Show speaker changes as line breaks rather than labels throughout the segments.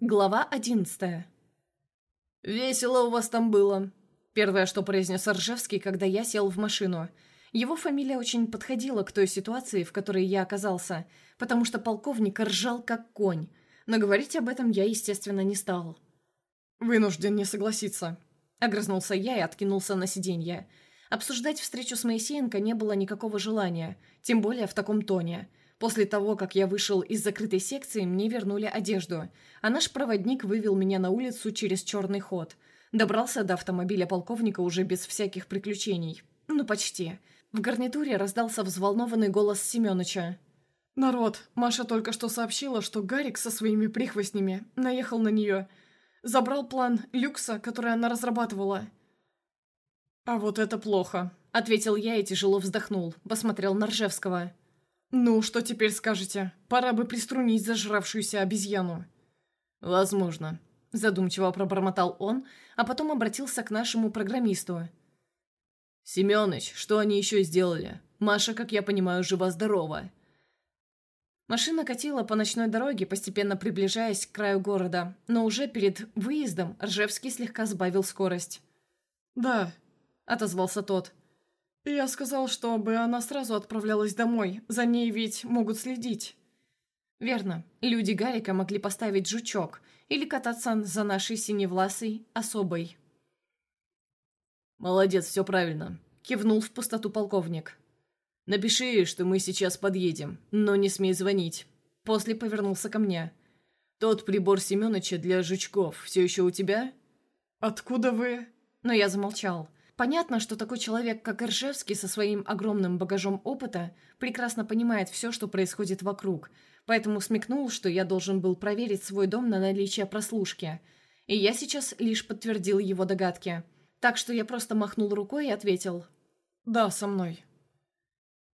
Глава одиннадцатая. «Весело у вас там было», — первое, что произнес Ржевский, когда я сел в машину. Его фамилия очень подходила к той ситуации, в которой я оказался, потому что полковник ржал как конь, но говорить об этом я, естественно, не стал.
«Вынужден не согласиться», —
огрызнулся я и откинулся на сиденье. Обсуждать встречу с Моисеенко не было никакого желания, тем более в таком тоне — После того, как я вышел из закрытой секции, мне вернули одежду, а наш проводник вывел меня на улицу через черный ход. Добрался до автомобиля полковника уже без всяких приключений. Ну, почти. В гарнитуре раздался взволнованный голос Семёныча.
«Народ, Маша только что сообщила, что Гарик со своими прихвостнями наехал на нее. Забрал план люкса, который она разрабатывала».
«А вот это плохо», — ответил я и тяжело вздохнул. Посмотрел на Ржевского.
«Ну, что теперь скажете? Пора бы приструнить зажравшуюся обезьяну».
«Возможно», — задумчиво пробормотал он, а потом обратился к нашему программисту. «Семёныч, что они еще сделали? Маша, как я понимаю, жива-здорова». Машина катила по ночной дороге, постепенно приближаясь к краю города, но уже перед выездом Ржевский слегка сбавил скорость.
«Да», —
отозвался тот.
«Я сказал, чтобы она сразу отправлялась домой. За ней ведь могут следить».
«Верно. Люди Гарика могли поставить жучок или кататься за нашей синевласой особой». «Молодец, все правильно», — кивнул в пустоту полковник. «Напиши ей, что мы сейчас подъедем, но не смей звонить». После повернулся ко мне. «Тот прибор Семёныча для жучков все еще у тебя?»
«Откуда вы?»
Но я замолчал. Понятно, что такой человек, как Иржевский, со своим огромным багажом опыта, прекрасно понимает все, что происходит вокруг, поэтому смекнул, что я должен был проверить свой дом на наличие прослушки. И я сейчас лишь подтвердил его догадки. Так что я просто махнул рукой и ответил.
«Да, со мной».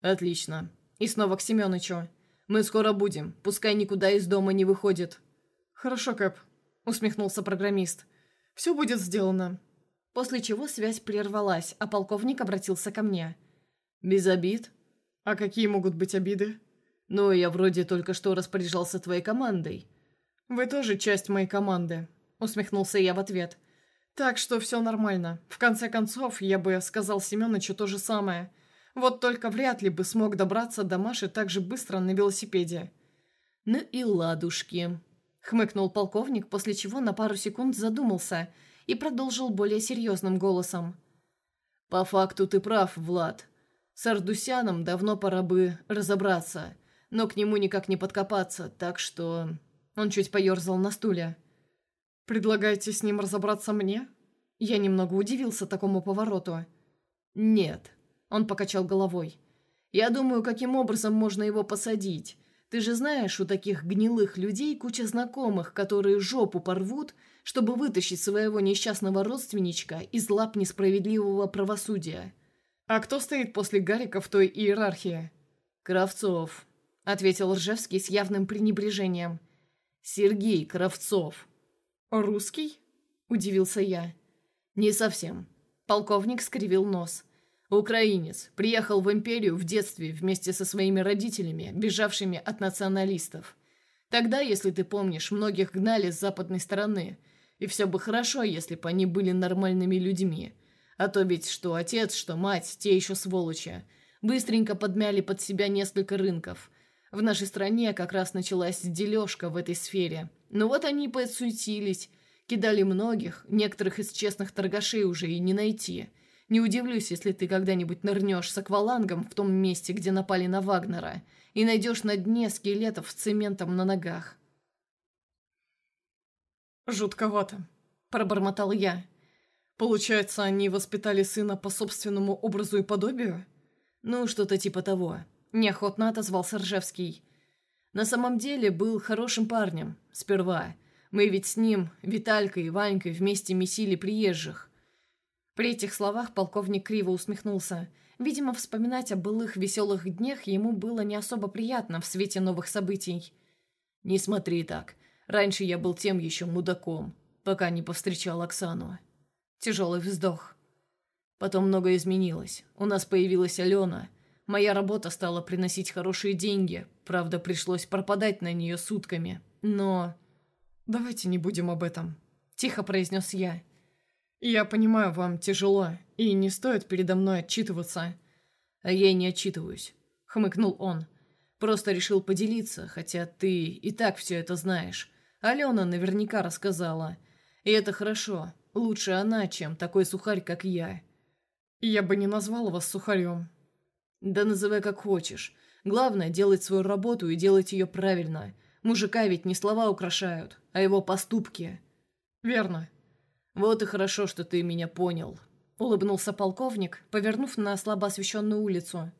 «Отлично. И снова к Семёнычу. Мы скоро будем. Пускай никуда из дома не выходит».
«Хорошо, Кэп», — усмехнулся программист. «Все будет сделано
после чего связь прервалась, а полковник обратился ко мне.
«Без обид?» «А какие могут быть обиды?»
«Ну, я вроде только что распоряжался твоей командой».
«Вы тоже часть моей команды», — усмехнулся я в ответ. «Так что все нормально. В конце концов, я бы сказал Семеновичу то же самое. Вот только вряд ли бы смог добраться до Маши так же быстро на велосипеде».
«Ну и ладушки», — хмыкнул полковник, после чего на пару секунд задумался — и продолжил более серьезным голосом. «По факту ты прав, Влад. С Ардусяном давно пора бы разобраться, но к нему никак не подкопаться, так что...» Он чуть поерзал на стуле.
«Предлагаете с ним разобраться мне?»
Я немного удивился такому повороту. «Нет», — он покачал головой. «Я думаю, каким образом можно его посадить. Ты же знаешь, у таких гнилых людей куча знакомых, которые жопу порвут, чтобы вытащить своего несчастного родственничка из лап несправедливого правосудия.
«А кто стоит после Гарика в той иерархии?»
«Кравцов», — ответил Ржевский с явным пренебрежением. «Сергей Кравцов».
«Русский?» — удивился я.
«Не совсем». Полковник скривил нос. «Украинец. Приехал в империю в детстве вместе со своими родителями, бежавшими от националистов. Тогда, если ты помнишь, многих гнали с западной стороны, и все бы хорошо, если бы они были нормальными людьми. А то ведь что отец, что мать, те еще сволочи. Быстренько подмяли под себя несколько рынков. В нашей стране как раз началась дележка в этой сфере. Но вот они подсуетились, кидали многих, некоторых из честных торгашей уже и не найти. Не удивлюсь, если ты когда-нибудь нырнешь с аквалангом в том месте, где напали на Вагнера, и найдешь на дне скелетов с цементом на ногах.
«Жутковато», — пробормотал я. «Получается, они воспитали сына по собственному образу и подобию?»
«Ну, что-то типа того», — неохотно отозвался Ржевский. «На самом деле был хорошим парнем. Сперва. Мы ведь с ним, Виталькой и Ванькой, вместе месили приезжих». При этих словах полковник криво усмехнулся. Видимо, вспоминать о былых веселых днях ему было не особо приятно в свете новых событий. «Не смотри так. Раньше я был тем еще мудаком, пока не повстречал Оксану. Тяжелый вздох. Потом многое изменилось. У нас появилась Алена. Моя работа стала приносить хорошие деньги. Правда, пришлось пропадать на нее сутками. Но...
«Давайте не будем об этом», —
тихо произнес я.
«Я понимаю, вам тяжело, и не стоит передо мной отчитываться».
«А я не отчитываюсь», — хмыкнул он. «Просто решил поделиться, хотя ты и так все это знаешь. Алена наверняка рассказала. И это хорошо. Лучше она, чем такой сухарь, как я».
«Я бы не назвал вас сухарем».
«Да называй как хочешь. Главное, делать свою работу и делать ее правильно. Мужика ведь не слова украшают, а его поступки».
«Верно».
«Вот и хорошо, что ты меня понял», — улыбнулся полковник, повернув на слабо освещенную улицу.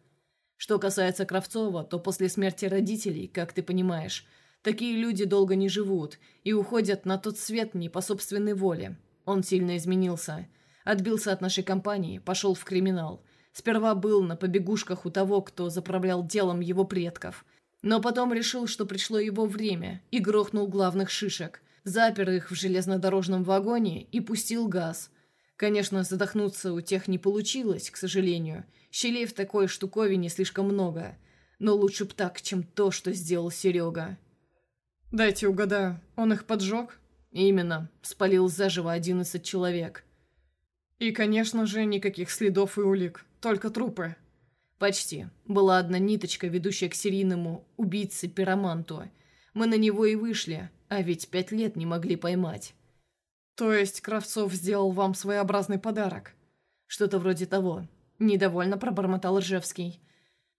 «Что касается Кравцова, то после смерти родителей, как ты понимаешь, такие люди долго не живут и уходят на тот свет не по собственной воле. Он сильно изменился. Отбился от нашей компании, пошел в криминал. Сперва был на побегушках у того, кто заправлял делом его предков. Но потом решил, что пришло его время, и грохнул главных шишек. Запер их в железнодорожном вагоне и пустил газ. Конечно, задохнуться у тех не получилось, к сожалению. Щелей в такой штуковине слишком много. Но лучше б так, чем то, что сделал Серега.
«Дайте угадаю, он их поджег?»
Именно. Спалил заживо одиннадцать человек.
И, конечно же, никаких следов и улик. Только трупы.
Почти. Была одна ниточка, ведущая к серийному убийце-пироманту. Мы на него и вышли, а ведь пять лет не могли поймать.
То есть Кравцов сделал вам своеобразный подарок?
Что-то вроде того. Недовольно пробормотал Ржевский.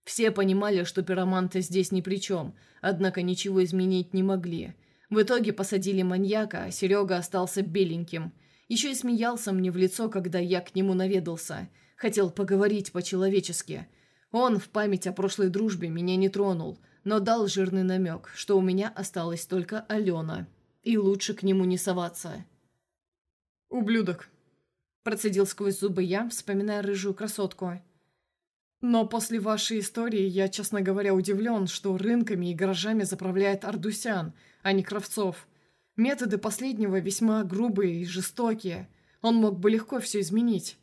Все понимали, что пироманты здесь ни при чем, однако ничего изменить не могли – в итоге посадили маньяка, а Серега остался беленьким. Еще и смеялся мне в лицо, когда я к нему наведался. Хотел поговорить по-человечески. Он в память о прошлой дружбе меня не тронул, но дал жирный намек, что у меня осталась только Алена. И лучше к нему не соваться.
«Ублюдок», – процедил сквозь зубы я, вспоминая рыжую красотку. «Но после вашей истории я, честно говоря, удивлен, что рынками и гаражами заправляет Ардусян – а не Кравцов. Методы последнего весьма грубые и жестокие. Он мог бы легко все изменить.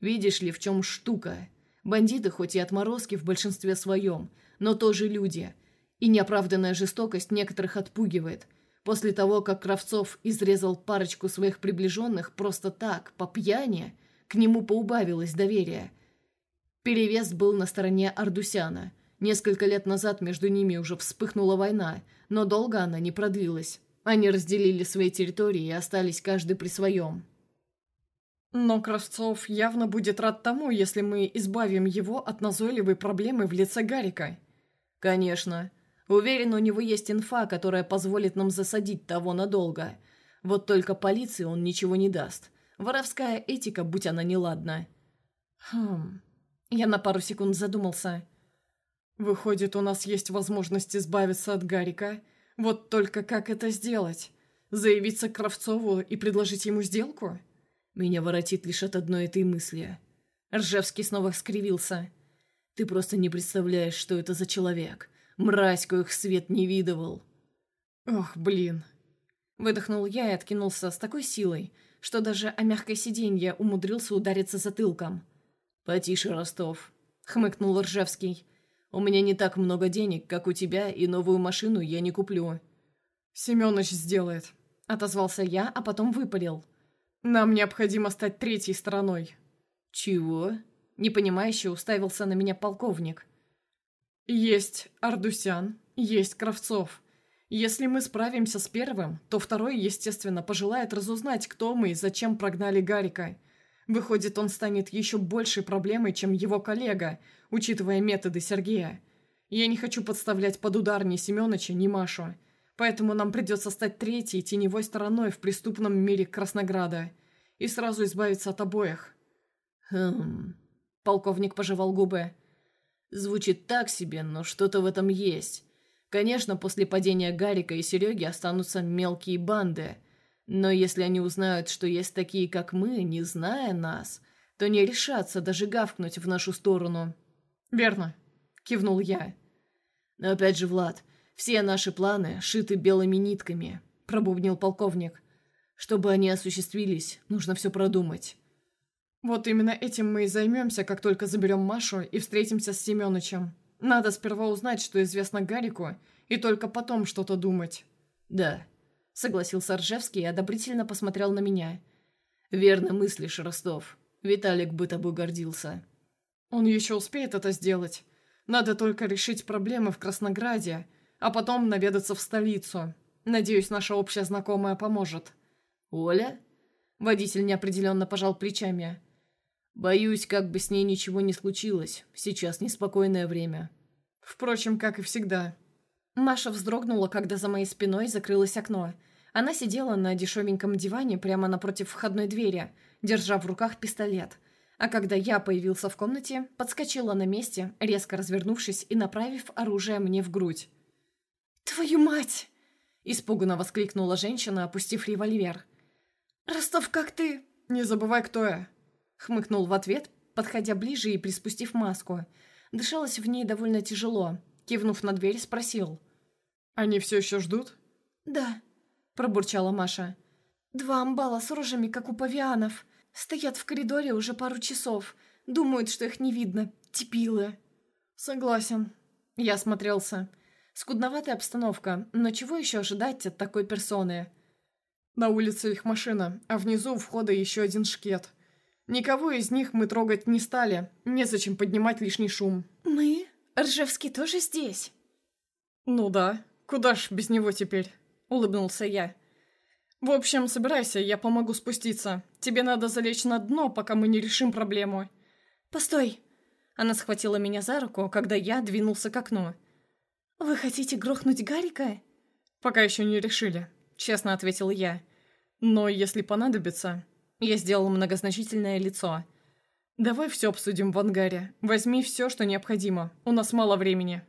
Видишь ли, в чем штука? Бандиты хоть и отморозки в большинстве своем, но тоже люди. И неоправданная жестокость некоторых отпугивает. После того, как Кравцов изрезал парочку своих приближенных просто так, по пьяни, к нему поубавилось доверие. Перевес был на стороне Ардусяна – Несколько лет назад между ними уже вспыхнула война, но долго она не продлилась. Они разделили свои территории и остались каждый при своем.
Но Кравцов явно будет рад тому, если мы избавим его от назойливой проблемы в лице Гарика.
Конечно. Уверен, у него есть инфа, которая позволит нам засадить того надолго. Вот только полиции он ничего не даст. Воровская этика, будь она неладна.
Хм... Я на пару секунд задумался. Выходит, у нас есть возможность избавиться от Гарика. Вот только как это сделать? Заявиться к Кравцову и предложить ему сделку?
Меня воротит лишь от одной этой мысли. Ржевский снова скривился. Ты просто не представляешь, что это за человек. Мразь, коих свет не видывал.
Ох, блин.
Выдохнул я и откинулся с такой силой, что даже о мягкое сиденье умудрился удариться затылком. «Потише, Ростов», — хмыкнул Ржевский. У меня не так много денег, как у тебя, и новую машину я не куплю».
«Семёныч сделает», — отозвался я, а потом выпалил. «Нам необходимо стать третьей стороной».
«Чего?» — непонимающе уставился на меня полковник.
«Есть Ардусян, есть Кравцов. Если мы справимся с первым, то второй, естественно, пожелает разузнать, кто мы и зачем прогнали Гарика. Выходит, он станет еще большей проблемой, чем его коллега, учитывая методы Сергея. Я не хочу подставлять под удар ни Семёныча, ни Машу. Поэтому нам придется стать третьей теневой стороной в преступном мире Краснограда и сразу избавиться от обоих.
Хм... Полковник пожевал губы. Звучит так себе, но что-то в этом есть. Конечно, после падения Гарика и Сереги останутся мелкие банды – но если они узнают, что есть такие, как мы, не зная нас, то не решатся даже гавкнуть в нашу сторону».
«Верно», — кивнул я.
«Но опять же, Влад, все наши планы шиты белыми нитками», — пробубнил полковник. «Чтобы они осуществились, нужно все продумать».
«Вот именно этим мы и займемся, как только заберем Машу и встретимся с Семёнычем. Надо сперва узнать, что известно Гарику, и только потом что-то думать».
«Да», — согласился Ржевский и одобрительно посмотрел на меня. «Верно мыслишь, Ростов. Виталик бы тобой гордился».
«Он еще успеет это сделать. Надо только решить проблемы в Краснограде, а потом наведаться в столицу. Надеюсь, наша общая знакомая поможет».
«Оля?» Водитель неопределенно пожал плечами. «Боюсь, как бы с ней ничего не случилось. Сейчас неспокойное время».
Впрочем, как и всегда.
Маша вздрогнула, когда за моей спиной закрылось окно. Она сидела на дешевеньком диване прямо напротив входной двери, держа в руках пистолет. А когда я появился в комнате, подскочила на месте, резко развернувшись и направив оружие мне в грудь. «Твою мать!» – испуганно воскликнула женщина, опустив револьвер. «Ростов, как ты?»
«Не забывай, кто я!»
– хмыкнул в ответ, подходя ближе и приспустив маску. Дышалось в ней довольно тяжело. Кивнув на дверь, спросил.
«Они все еще ждут?»
«Да», – пробурчала Маша. «Два амбала с рожами, как у павианов. Стоят в коридоре уже пару часов. Думают, что их не видно. Типилы».
«Согласен».
Я осмотрелся. Скудноватая обстановка, но чего еще ожидать от такой персоны?
На улице их машина, а внизу у входа еще один шкет. Никого из них мы трогать не стали. Незачем поднимать лишний шум.
«Мы? Ржевский тоже здесь?»
«Ну да. Куда ж без него теперь?» — улыбнулся я. «В общем, собирайся, я помогу спуститься. Тебе надо залечь на дно, пока мы не решим проблему».
«Постой!» Она схватила меня за руку, когда я двинулся к окну. «Вы хотите грохнуть Гарика?»
«Пока еще не решили», — честно ответил я. «Но если понадобится...» Я сделал многозначительное лицо. «Давай все обсудим в ангаре. Возьми все, что необходимо. У нас мало времени».